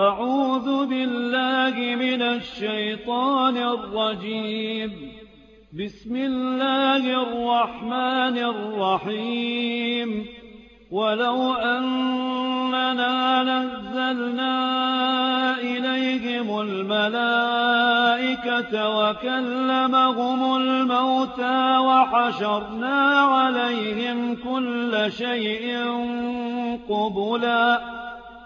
أعوذ بالله من الشيطان الرجيم. بسم الله الرحمن الرحيم. ولو أننا نزلنا إليهم الملائكة وكلمهم الموتى وحشرنا عليهم كل شيء قبلاً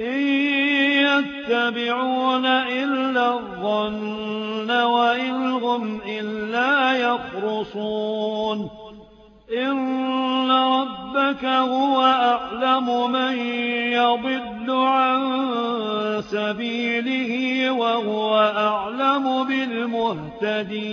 إِن يَتَّبِعُونَ إِلَّا الظَّنَّ وَإِنْ هُمْ إِلَّا يَخْرُصُونَ إِنَّ رَبَّكَ هُوَ أَعْلَمُ مَن يَضِلُّ عَن سَبِيلِهِ وَهُوَ أَعْلَمُ بِالْمُهْتَدِينَ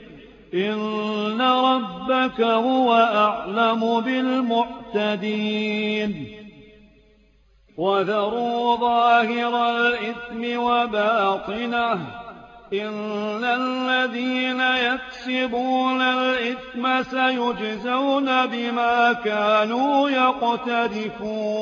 إن ربك هو أعلم بالمعتدين وذروا ظاهر الإثم وباطنه إن الذين يكسبون الإثم سيجزون بما كانوا يقتدفون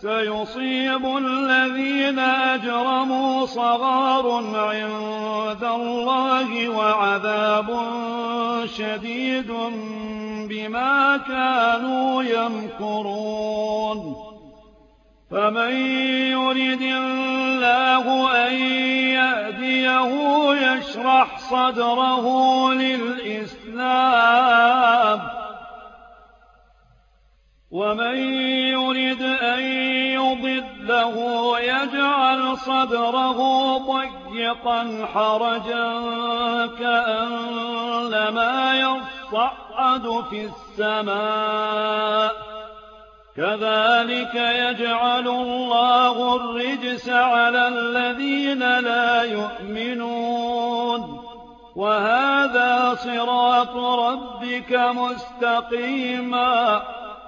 سيصيب الذين أجرموا صغار عند الله وعذاب شديد بما كانوا يمكرون. فمن يرد الله أن يأديه يشرح صدره للإسلام. وَمَن يُرِدْ أَن يُضِلَّهُ يَجْعَلْ صَدْرَهُ ضَيِّقًا حَرَجًا كَأَنَّمَا يَصَّعَّدُ فِي السَّمَاءِ ۚ كَذَٰلِكَ يَجْعَلُ اللَّهُ الرِّجْسَ عَلَى الَّذِينَ لَا يُؤْمِنُونَ وَهَٰذَا صِرَاطُ رَبِّكَ مُسْتَقِيمًا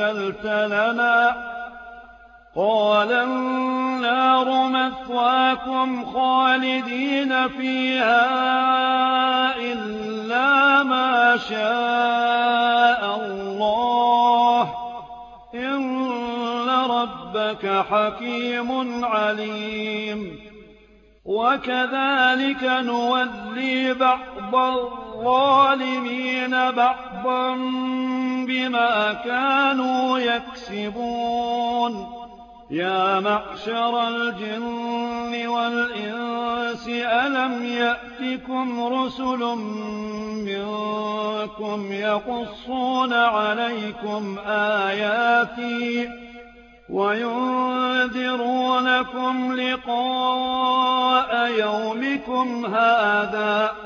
عجلت لنا قال النار مثواكم خالدين فيها إلا ما شاء الله إن ربك حكيم عليم وكذلك نولي بعض الظالمين بعض حَقًّا بِمَا كَانُوا يَكْسِبُونَ يَا مَعْشَرَ الْجِنِّ وَالْإِنسِ أَلَمْ يَأْتِكُمْ رُسُلٌ مِّنكُمْ يَقُصُّونَ عَلَيْكُمْ آيَاتِي وَيُنذِرُونَكُمْ لِقَاءَ يَوْمِكُمْ هَٰذَا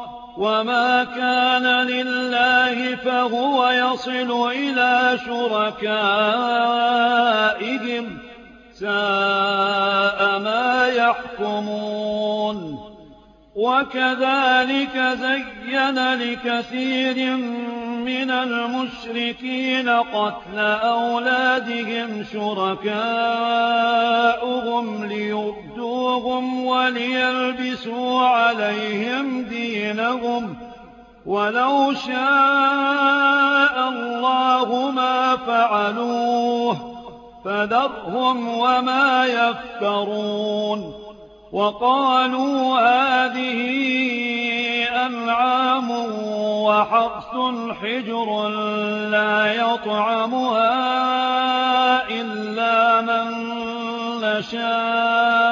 وَمَا كَانَ لِلَّهِ فَهُوَ يَصِلُ إِلَىٰ شُرَكَائِهِمْ ۗ سَاءَ مَا يَحْكُمُونَ وَكَذَٰلِكَ زَيَّنَ لِكَثِيرٍ مِّنَ الْمُشْرِكِينَ قَتْلَ أَوْلَادِهِمْ شُرَكَاؤُهُمْ لِيُرْدُوهُمْ وَلِيَلْبِسُوا عَلَيْهِمْ وَلَوْ شَاءَ اللَّهُ مَا فَعَلُوهُ فَذَرْهُمْ وَمَا يَفْتَرُونَ وَقَالُوا هَٰذِهِ أَنْعَامٌ وَحَرْثٌ حِجْرٌ لَّا يَطْعَمُهَا إِلَّا مَن نَّشَاءُ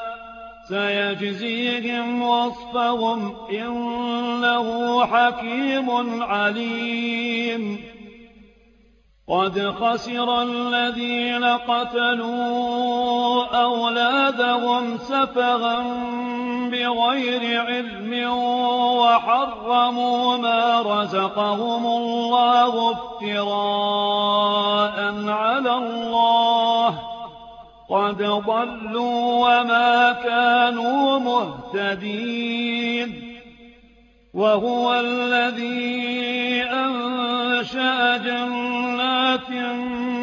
سيجزيهم وصفهم إنه حكيم عليم. قد خسر الذين قتلوا أولادهم سفغا بغير علم وحرموا ما رزقهم الله افتراء على الله. قد ضلوا وما كانوا مهتدين وهو الذي أنشأ جنات مهتدين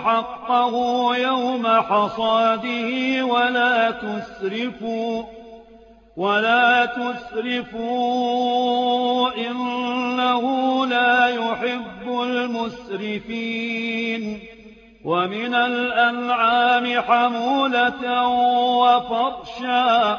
حقه يوم حصاده ولا تسرفوا ولا تسرفوا إنه لا يحب المسرفين ومن الأنعام حمولة وفرشا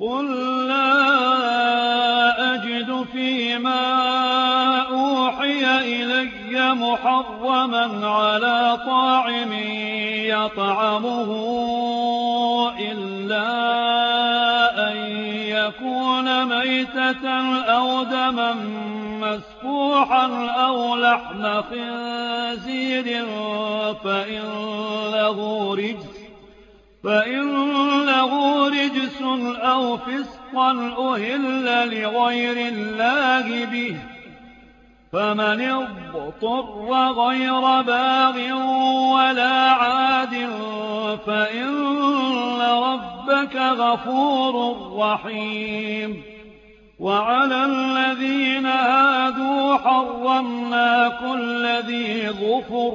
قُل لَّا أَجِدُ فيما أُوحِيَ إِلَيَّ مُحَرَّمًا عَلَىٰ طَاعِمٍ يَطْعَمُهُ إِلَّا أَن يَكُونَ مَيْتَةً أَوْ دَمًا مَّسْفُوحًا أَوْ لَحْمَ خِنزِيرٍ فإن له رِجْسٌ فإن له رِجْسٌ أَوْ فِسْقًا أُهِلَّ لِغَيْرِ اللَّهِ بِهِ ۚ فَمَنِ اضْطُرَّ غَيْرَ بَاغٍ وَلَا عَادٍ فَإِنَّ رَبَّكَ غَفُورٌ رَّحِيمٌ وَعَلَى الَّذِينَ هَادُوا حَرَّمْنَا كُلَّ ذِي ظُفُرٍ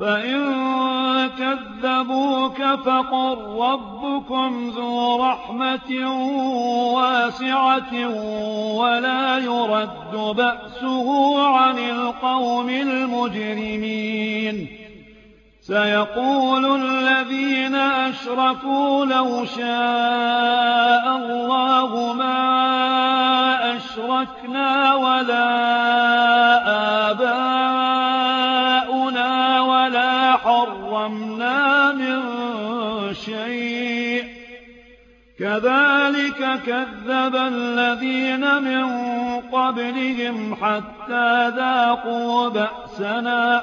فإن كذبوك فقل ربكم ذو رحمة واسعة ولا يرد بأسه عن القوم المجرمين سيقول الذين أشرفوا لو شاء الله ما أشركنا ولا آباؤنا حرمنا من شيء كذلك كذب الذين من قبلهم حتى ذاقوا بأسنا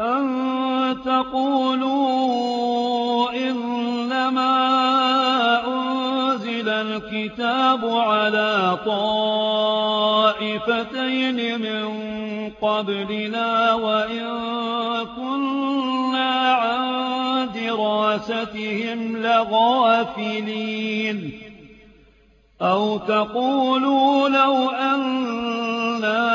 أَن تَقُولُوا إِنَّمَا أُنزِلَ الْكِتَابُ عَلَىٰ طَائِفَتَيْنِ مِن قَبْلِنَا وَإِن كُنَّا عَن دِرَاسَتِهِمْ لَغَافِلِينَ أَوْ تَقُولُوا لَوْ أننا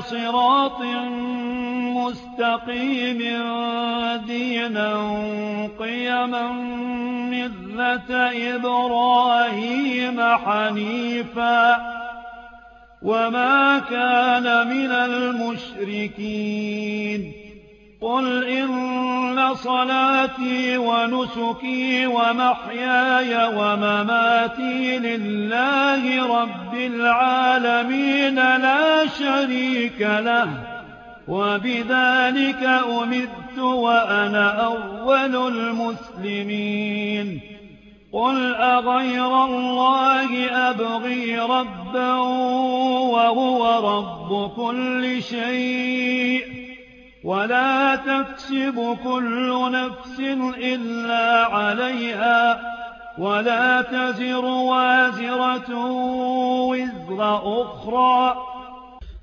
صراط مستقيم دينا قيما مذة إبراهيم حنيفا وما كان من المشركين قل إن صلاتي ونسكي ومحياي ومماتي لله رب العالمين لا شريك له وبذلك أمدت وأنا أول المسلمين قل أغير الله أبغي ربا وهو رب كل شيء ولا تكسب كل نفس إلا عليها ولا تزر وازرة وزر أخرى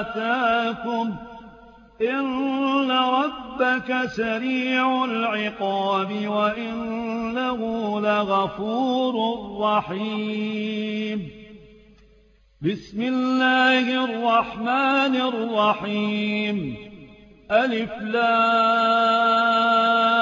آتاكم إن ربك سريع العقاب وإنه لغفور رحيم. بسم الله الرحمن الرحيم. ألف لام.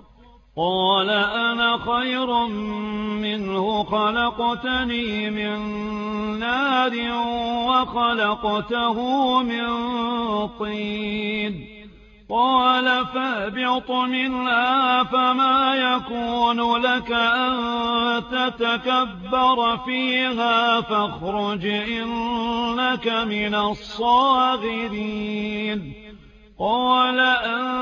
قال أنا خير منه خلقتني من نار وخلقته من طين. قال فابعط منها فما يكون لك أن تتكبر فيها فاخرج إنك من الصاغرين. قال أنظرني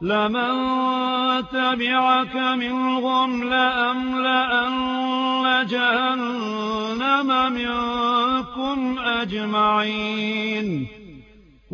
لمن تبعك منهم لأملأن جهنم منكم أجمعين.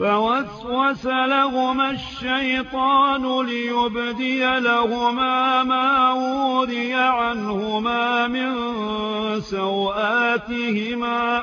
فوسوس لهما الشيطان ليبدي لهما ما وري عنهما من سوآتهما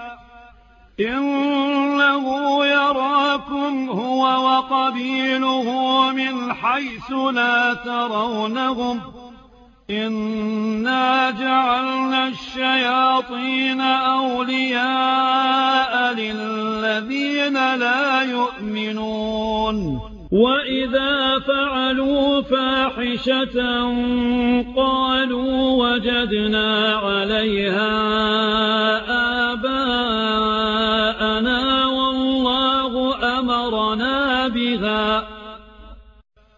إنه يراكم هو وقبيله من حيث لا ترونهم إنا جعلنا الشياطين أولياء للذين لا يؤمنون وَإِذَا فَعَلُوا فَاحِشَةً قَالُوا وَجَدْنَا عَلَيْهَا آبَاءَنَا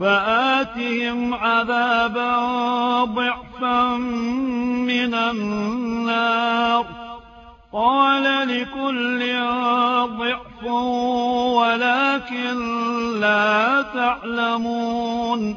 فآتهم عذابا ضعفا من النار. قال لكل ضعف ولكن لا تعلمون.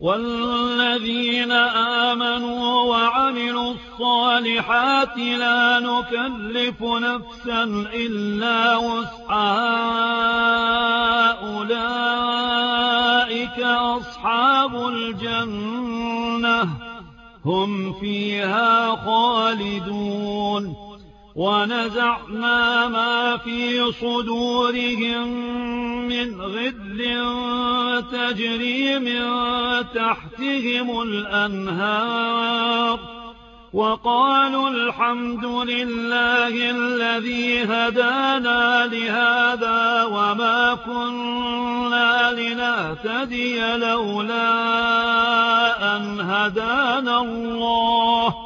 والذين آمنوا وعملوا الصالحات لا نكلف نفسا إلا وسعى أولئك أصحاب الجنة. هم فيها خالدون. ونزعنا ما في صدورهم من غد تجري من تحتهم الأنهار وقالوا الحمد لله الذي هدانا لهذا وما كنا لنهتدي لولا أن هدانا الله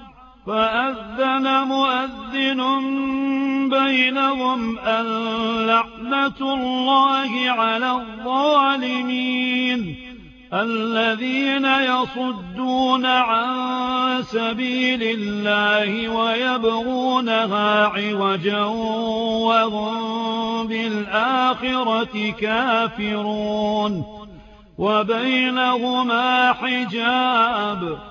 فأذن مؤذن بينهم أن لعنة الله على الظالمين الذين يصدون عن سبيل الله ويبغونها عوجا وهم بالآخرة كافرون وبينهما حجاب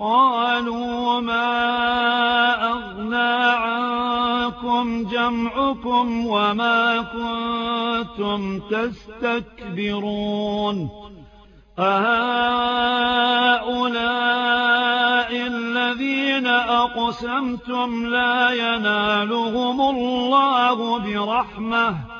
قَالُوا ما أَغْنَىٰ عَنكُمْ جَمْعُكُمْ وَمَا كُنتُمْ تَسْتَكْبِرُونَ أَهَٰؤُلَاءِ الَّذِينَ أَقْسَمْتُمْ لَا يَنَالُهُمُ اللَّهُ بِرَحْمَةٍ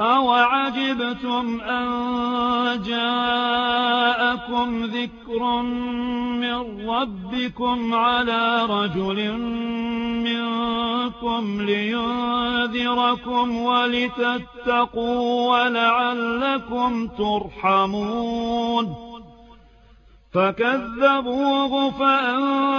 أَوَعَجِبْتُمْ أَن جَاءَكُمْ ذِكْرٌ مِّن رَّبِّكُمْ عَلَىٰ رَجُلٍ مِّنكُمْ لِيُنذِرَكُمْ وَلِتَتَّقُوا وَلَعَلَّكُمْ تُرْحَمُونَ فَكَذَّبُوهُ فَأَنجَيْنَاهُ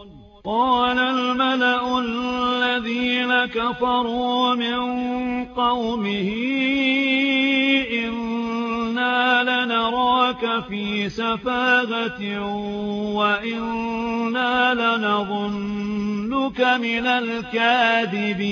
قَالَ الْمَلَأُ الَّذِينَ كَفَرُوا مِن قَوْمِهِ إِنَّا لَنَرَاكَ فِي سَفَاهَةٍ وَإِنَّا لَنَظُنُّكَ مِنَ الْكَاذِبِينَ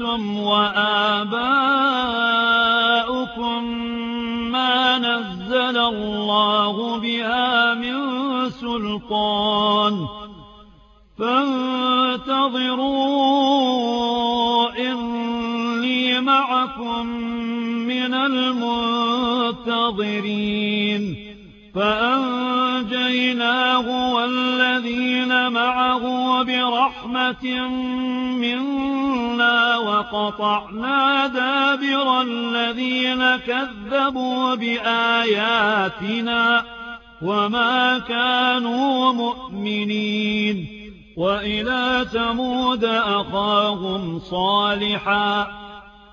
أَنتُمْ وَآبَاؤُكُم مَّا نَزَّلَ اللَّهُ بِهَا مِن سُلْطَانٍ فَانتَظِرُوا إِنِّي مَعَكُم مِّنَ الْمُنتَظِرِينَ فَأَنتَظِرُوا ونجيناه والذين معه برحمة منا وقطعنا دابر الذين كذبوا بآياتنا وما كانوا مؤمنين وإلى تمود أخاهم صالحاً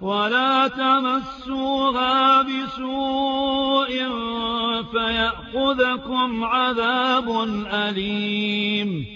ولا تمسوها بسوء فيأخذكم عذاب أليم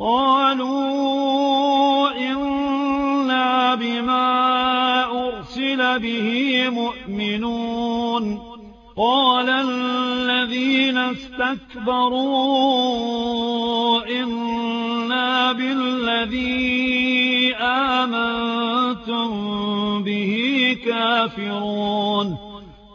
قَالُوا إِنَّا بِمَا أُرْسِلَ بِهِ مُؤْمِنُونَ. قال الذين استكبروا إنا بالذي آمنتم به كافرون.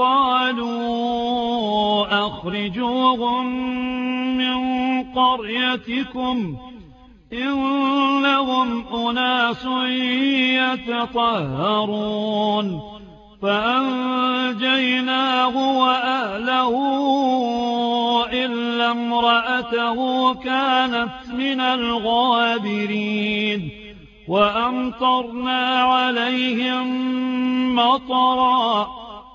قالوا أخرجوهم من قريتكم إنهم أناس يتطهرون فأنجيناه وأهله إلا امرأته كانت من الغابرين وأمطرنا عليهم مطرًا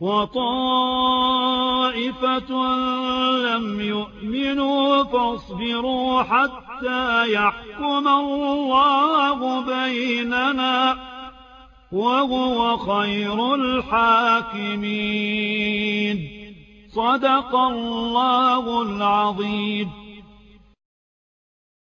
وطائفة لم يؤمنوا فاصبروا حتى يحكم الله بيننا وهو خير الحاكمين. صدق الله العظيم.